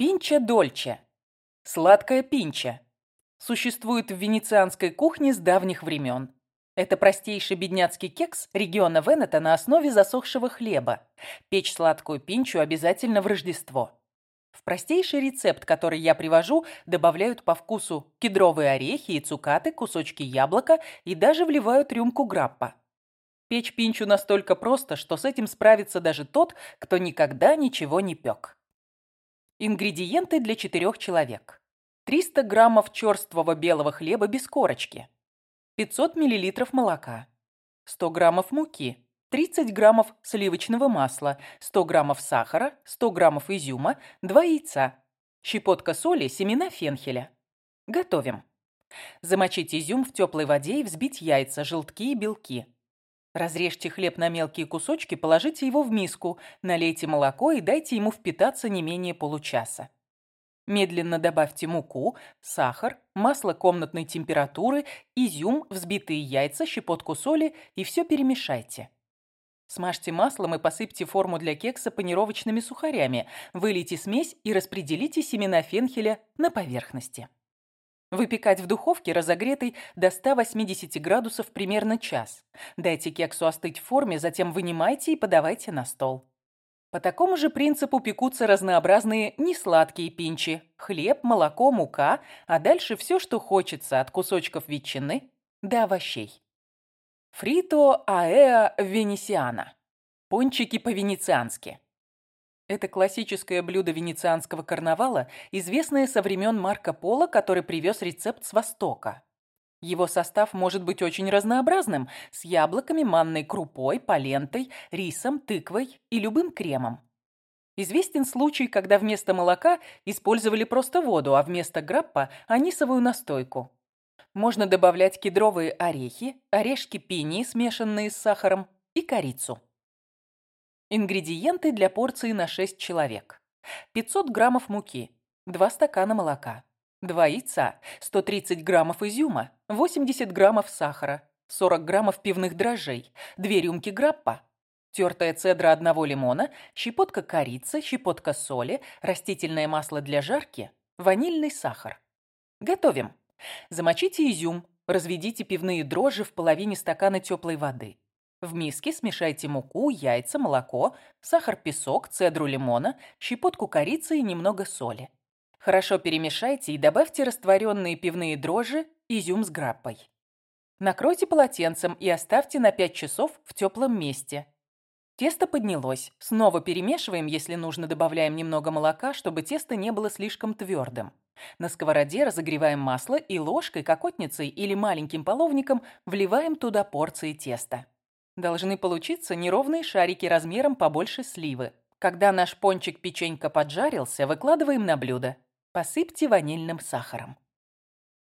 Пинча дольче. Сладкая пинча. Существует в венецианской кухне с давних времен. Это простейший бедняцкий кекс региона Венета на основе засохшего хлеба. Печь сладкую пинчу обязательно в Рождество. В простейший рецепт, который я привожу, добавляют по вкусу кедровые орехи и цукаты, кусочки яблока и даже вливают рюмку граппа. Печь пинчу настолько просто, что с этим справится даже тот, кто никогда ничего не пек. Ингредиенты для четырех человек. 300 граммов черствого белого хлеба без корочки. 500 миллилитров молока. 100 граммов муки. 30 граммов сливочного масла, 100 граммов сахара, 100 граммов изюма, 2 яйца, щепотка соли, семена фенхеля. Готовим. Замочить изюм в теплой воде и взбить яйца, желтки и белки. Разрежьте хлеб на мелкие кусочки, положите его в миску, налейте молоко и дайте ему впитаться не менее получаса. Медленно добавьте муку, сахар, масло комнатной температуры, изюм, взбитые яйца, щепотку соли и все перемешайте. Смажьте маслом и посыпьте форму для кекса панировочными сухарями. Вылейте смесь и распределите семена фенхеля на поверхности. Выпекать в духовке, разогретой до 180 градусов примерно час. Дайте кексу остыть в форме, затем вынимайте и подавайте на стол. По такому же принципу пекутся разнообразные несладкие пинчи. Хлеб, молоко, мука, а дальше все, что хочется, от кусочков ветчины до овощей. Фрито аэа венесиана. Пончики по-венециански. Это классическое блюдо венецианского карнавала, известное со времен Марко Поло, который привез рецепт с Востока. Его состав может быть очень разнообразным, с яблоками, манной крупой, палентой, рисом, тыквой и любым кремом. Известен случай, когда вместо молока использовали просто воду, а вместо граппа – анисовую настойку. Можно добавлять кедровые орехи, орешки пинии, смешанные с сахаром, и корицу. Ингредиенты для порции на 6 человек. 500 граммов муки, 2 стакана молока, 2 яйца, 130 граммов изюма, 80 граммов сахара, 40 граммов пивных дрожжей, 2 рюмки граппа, тертая цедра одного лимона, щепотка корицы, щепотка соли, растительное масло для жарки, ванильный сахар. Готовим. Замочите изюм, разведите пивные дрожжи в половине стакана теплой воды. В миске смешайте муку, яйца, молоко, сахар-песок, цедру лимона, щепотку корицы и немного соли. Хорошо перемешайте и добавьте растворенные пивные дрожжи, изюм с граппой. Накройте полотенцем и оставьте на 5 часов в теплом месте. Тесто поднялось. Снова перемешиваем, если нужно, добавляем немного молока, чтобы тесто не было слишком твердым. На сковороде разогреваем масло и ложкой, кокотницей или маленьким половником вливаем туда порции теста. Должны получиться неровные шарики размером побольше сливы. Когда наш пончик-печенька поджарился, выкладываем на блюдо. Посыпьте ванильным сахаром.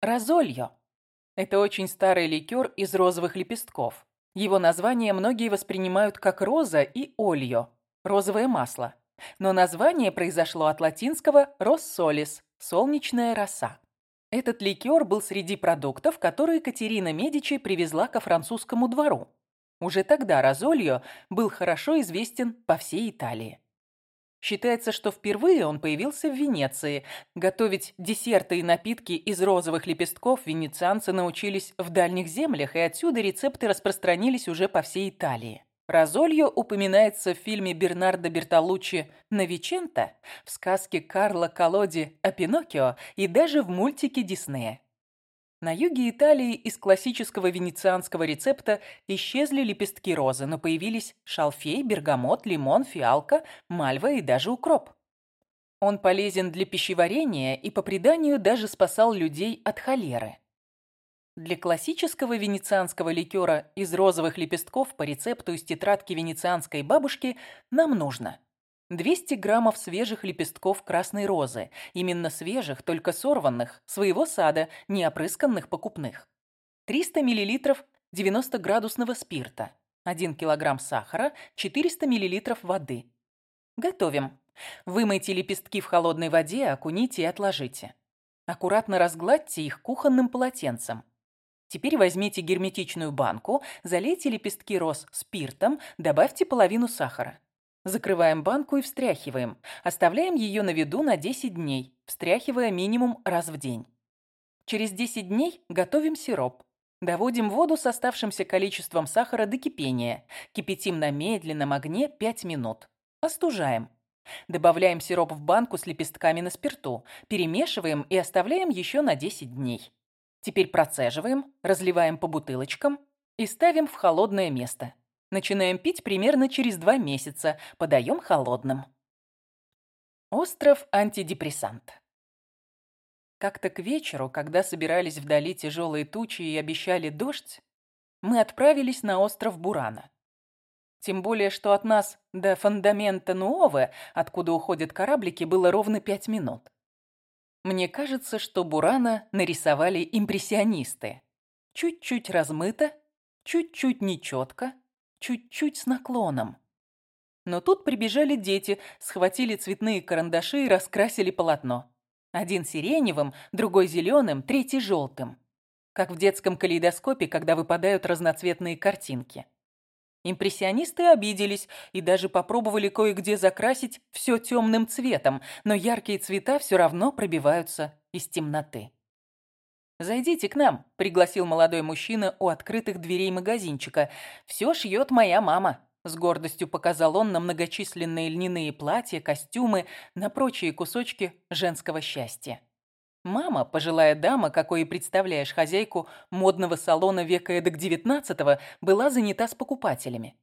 Розольо. Это очень старый ликер из розовых лепестков. Его название многие воспринимают как роза и ольо – розовое масло. Но название произошло от латинского «россолис» – солнечная роса. Этот ликер был среди продуктов, которые Катерина Медичи привезла ко французскому двору. Уже тогда Розольо был хорошо известен по всей Италии. Считается, что впервые он появился в Венеции. Готовить десерты и напитки из розовых лепестков венецианцы научились в дальних землях, и отсюда рецепты распространились уже по всей Италии. Розольо упоминается в фильме Бернардо Бертолуччи «Новичента», в сказке Карла Колоди о Пиноккио и даже в мультике Диснея. На юге Италии из классического венецианского рецепта исчезли лепестки розы, но появились шалфей, бергамот, лимон, фиалка, мальва и даже укроп. Он полезен для пищеварения и по преданию даже спасал людей от холеры. Для классического венецианского ликера из розовых лепестков по рецепту из тетрадки венецианской бабушки нам нужно 200 граммов свежих лепестков красной розы, именно свежих, только сорванных, своего сада, не опрысканных покупных. 300 миллилитров 90-градусного спирта, 1 килограмм сахара, 400 миллилитров воды. Готовим. Вымойте лепестки в холодной воде, окуните и отложите. Аккуратно разгладьте их кухонным полотенцем. Теперь возьмите герметичную банку, залейте лепестки роз спиртом, добавьте половину сахара. Закрываем банку и встряхиваем. Оставляем ее на виду на 10 дней, встряхивая минимум раз в день. Через 10 дней готовим сироп. Доводим воду с оставшимся количеством сахара до кипения. Кипятим на медленном огне 5 минут. Остужаем. Добавляем сироп в банку с лепестками на спирту, перемешиваем и оставляем еще на 10 дней. Теперь процеживаем, разливаем по бутылочкам и ставим в холодное место. Начинаем пить примерно через 2 месяца, подаем холодным. Остров антидепрессант. Как-то к вечеру, когда собирались вдали тяжелые тучи и обещали дождь, мы отправились на остров Бурана. Тем более, что от нас до фундамента Нуове, откуда уходят кораблики, было ровно пять минут. Мне кажется, что Бурана нарисовали импрессионисты. Чуть-чуть размыто, чуть-чуть нечетко, чуть-чуть с наклоном. Но тут прибежали дети, схватили цветные карандаши и раскрасили полотно. Один сиреневым, другой зеленым, третий желтым. Как в детском калейдоскопе, когда выпадают разноцветные картинки. Импрессионисты обиделись и даже попробовали кое-где закрасить все темным цветом, но яркие цвета все равно пробиваются из темноты. «Зайдите к нам», — пригласил молодой мужчина у открытых дверей магазинчика. «Все шьет моя мама». С гордостью показал он на многочисленные льняные платья, костюмы, на прочие кусочки женского счастья. Мама, пожилая дама, какой и представляешь хозяйку модного салона века эдак девятнадцатого, была занята с покупателями.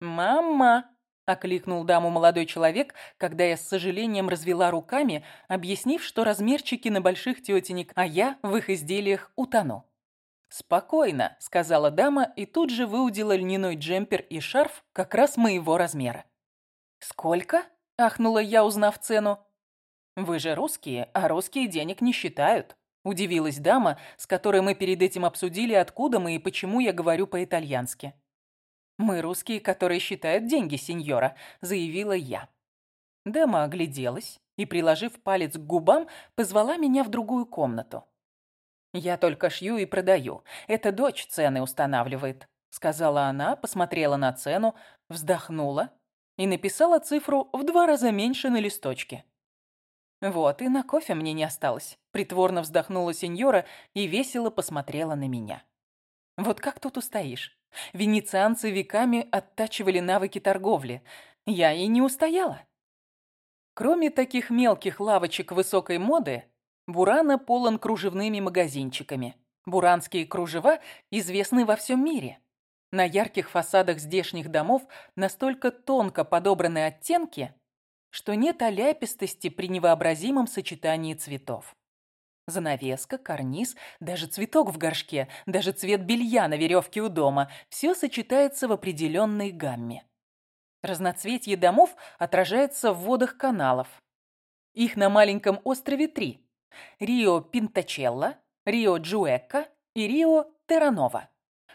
«Мама!» – окликнул даму молодой человек, когда я с сожалением развела руками, объяснив, что размерчики на больших тетенек, а я в их изделиях утону. «Спокойно», – сказала дама и тут же выудила льняной джемпер и шарф как раз моего размера. «Сколько?» – ахнула я, узнав цену. «Вы же русские, а русские денег не считают», – удивилась дама, с которой мы перед этим обсудили, откуда мы и почему я говорю по-итальянски. «Мы русские, которые считают деньги, сеньора», – заявила я. Дама огляделась и, приложив палец к губам, позвала меня в другую комнату. «Я только шью и продаю. Это дочь цены устанавливает», — сказала она, посмотрела на цену, вздохнула и написала цифру в два раза меньше на листочке. Вот, и на кофе мне не осталось. Притворно вздохнула сеньора и весело посмотрела на меня. Вот как тут устоишь? Венецианцы веками оттачивали навыки торговли. Я и не устояла. Кроме таких мелких лавочек высокой моды, Бурана полон кружевными магазинчиками. Буранские кружева известны во всем мире. На ярких фасадах здешних домов настолько тонко подобраны оттенки, что нет оляпистости при невообразимом сочетании цветов. Занавеска, карниз, даже цветок в горшке, даже цвет белья на веревке у дома – все сочетается в определенной гамме. Разноцветье домов отражается в водах каналов. Их на маленьком острове три – Рио Пинтачелла, Рио Джуэкка и Рио Терранова.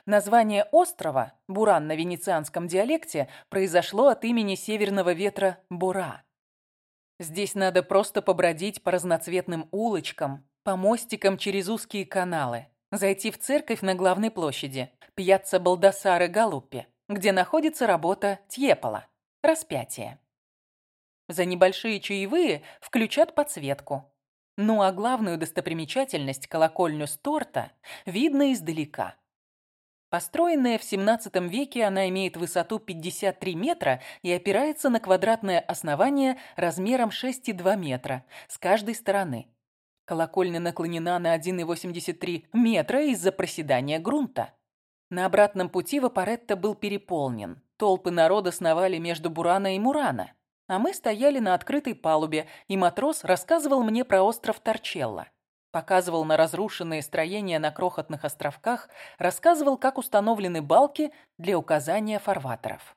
Название острова, Буран на венецианском диалекте, произошло от имени северного ветра Бура. Здесь надо просто побродить по разноцветным улочкам, по мостикам через узкие каналы, зайти в церковь на главной площади, пьяцца Балдасары Галуппи, где находится работа Тьепола, распятие. За небольшие чаевые включат подсветку. Ну а главную достопримечательность, колокольню с торта, видно издалека – Построенная в 17 веке, она имеет высоту 53 метра и опирается на квадратное основание размером 6,2 метра с каждой стороны. Колокольня наклонена на 1,83 метра из-за проседания грунта. На обратном пути Вапоретто был переполнен. Толпы народа сновали между Бурана и Мурана. А мы стояли на открытой палубе, и матрос рассказывал мне про остров Торчелло показывал на разрушенные строения на крохотных островках, рассказывал, как установлены балки для указания фарватеров.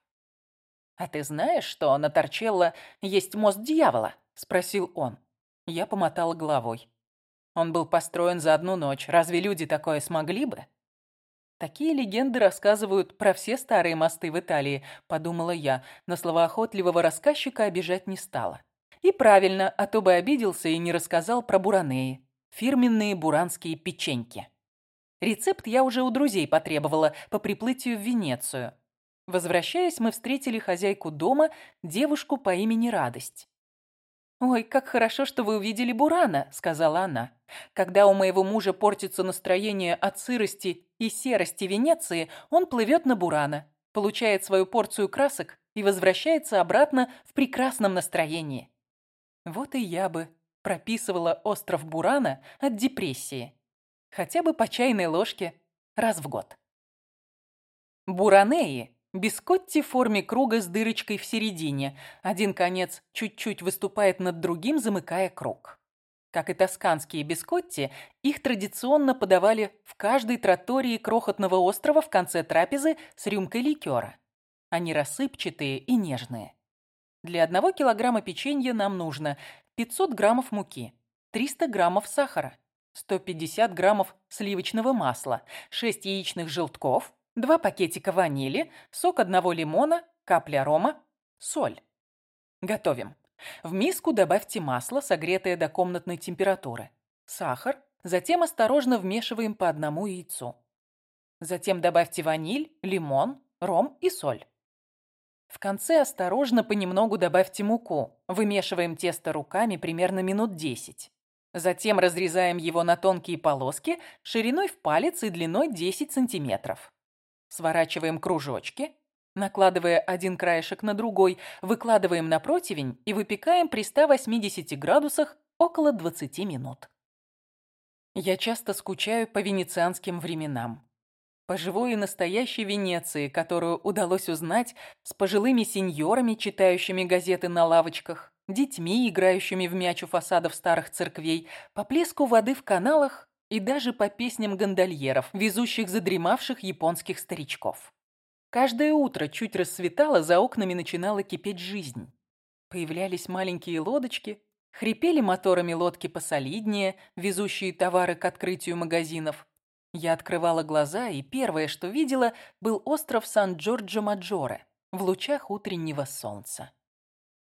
«А ты знаешь, что на Торчелло есть мост дьявола?» – спросил он. Я помотала головой. Он был построен за одну ночь. Разве люди такое смогли бы? Такие легенды рассказывают про все старые мосты в Италии, подумала я, но словоохотливого рассказчика обижать не стала. И правильно, а то бы обиделся и не рассказал про Буранеи. Фирменные буранские печеньки. Рецепт я уже у друзей потребовала по приплытию в Венецию. Возвращаясь, мы встретили хозяйку дома, девушку по имени Радость. «Ой, как хорошо, что вы увидели Бурана», — сказала она. «Когда у моего мужа портится настроение от сырости и серости Венеции, он плывет на Бурана, получает свою порцию красок и возвращается обратно в прекрасном настроении». Вот и я бы прописывала остров Бурана от депрессии. Хотя бы по чайной ложке раз в год. Буранеи – бискотти в форме круга с дырочкой в середине. Один конец чуть-чуть выступает над другим, замыкая круг. Как и тосканские бискотти, их традиционно подавали в каждой тротории крохотного острова в конце трапезы с рюмкой ликера. Они рассыпчатые и нежные. Для одного килограмма печенья нам нужно 500 граммов муки, 300 граммов сахара, 150 граммов сливочного масла, 6 яичных желтков, 2 пакетика ванили, сок одного лимона, капля рома, соль. Готовим. В миску добавьте масло, согретое до комнатной температуры, сахар, затем осторожно вмешиваем по одному яйцу. Затем добавьте ваниль, лимон, ром и соль. В конце осторожно понемногу добавьте муку. Вымешиваем тесто руками примерно минут 10. Затем разрезаем его на тонкие полоски шириной в палец и длиной 10 сантиметров. Сворачиваем кружочки, накладывая один краешек на другой, выкладываем на противень и выпекаем при 180 градусах около 20 минут. Я часто скучаю по венецианским временам по живой и настоящей Венеции, которую удалось узнать с пожилыми сеньорами, читающими газеты на лавочках, детьми, играющими в мяч у фасадов старых церквей, по плеску воды в каналах и даже по песням гондольеров, везущих задремавших японских старичков. Каждое утро чуть рассветало, за окнами начинала кипеть жизнь. Появлялись маленькие лодочки, хрипели моторами лодки посолиднее, везущие товары к открытию магазинов, я открывала глаза, и первое, что видела, был остров Сан-Джорджо-Маджоре в лучах утреннего солнца.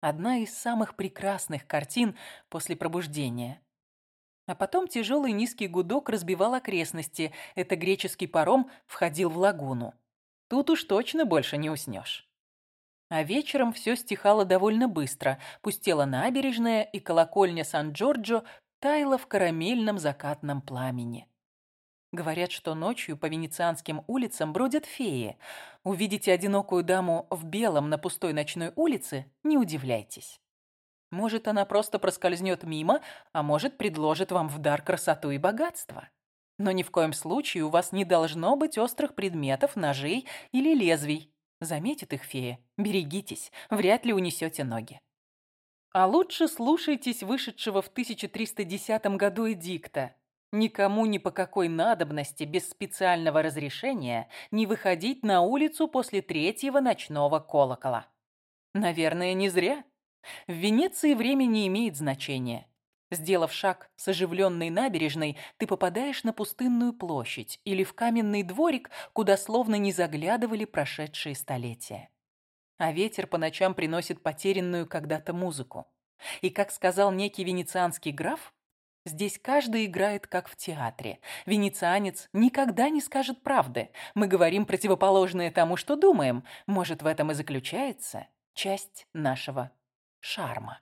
Одна из самых прекрасных картин после пробуждения. А потом тяжелый низкий гудок разбивал окрестности. Это греческий паром входил в лагуну. Тут уж точно больше не уснешь. А вечером все стихало довольно быстро. Пустела набережная, и колокольня Сан-Джорджо таяла в карамельном закатном пламени. Говорят, что ночью по венецианским улицам бродят феи. Увидите одинокую даму в белом на пустой ночной улице, не удивляйтесь. Может, она просто проскользнет мимо, а может, предложит вам в дар красоту и богатство. Но ни в коем случае у вас не должно быть острых предметов, ножей или лезвий. Заметит их фея, берегитесь, вряд ли унесете ноги. А лучше слушайтесь вышедшего в 1310 году эдикта, Никому ни по какой надобности без специального разрешения не выходить на улицу после третьего ночного колокола. Наверное, не зря. В Венеции время не имеет значения. Сделав шаг с оживленной набережной, ты попадаешь на пустынную площадь или в каменный дворик, куда словно не заглядывали прошедшие столетия. А ветер по ночам приносит потерянную когда-то музыку. И, как сказал некий венецианский граф, Здесь каждый играет как в театре. Венецианец никогда не скажет правды. Мы говорим противоположное тому, что думаем. Может, в этом и заключается часть нашего шарма.